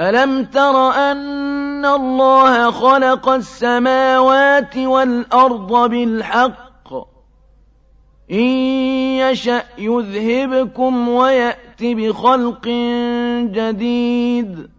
أَلَمْ تَرَ أَنَّ اللَّهَ خَلَقَ السَّمَاوَاتِ وَالْأَرْضَ بِالْحَقِّ ۚ إِن يَشَأْ يُذْهِبْكُمْ وَيَأْتِ بِخَلْقٍ جَدِيدٍ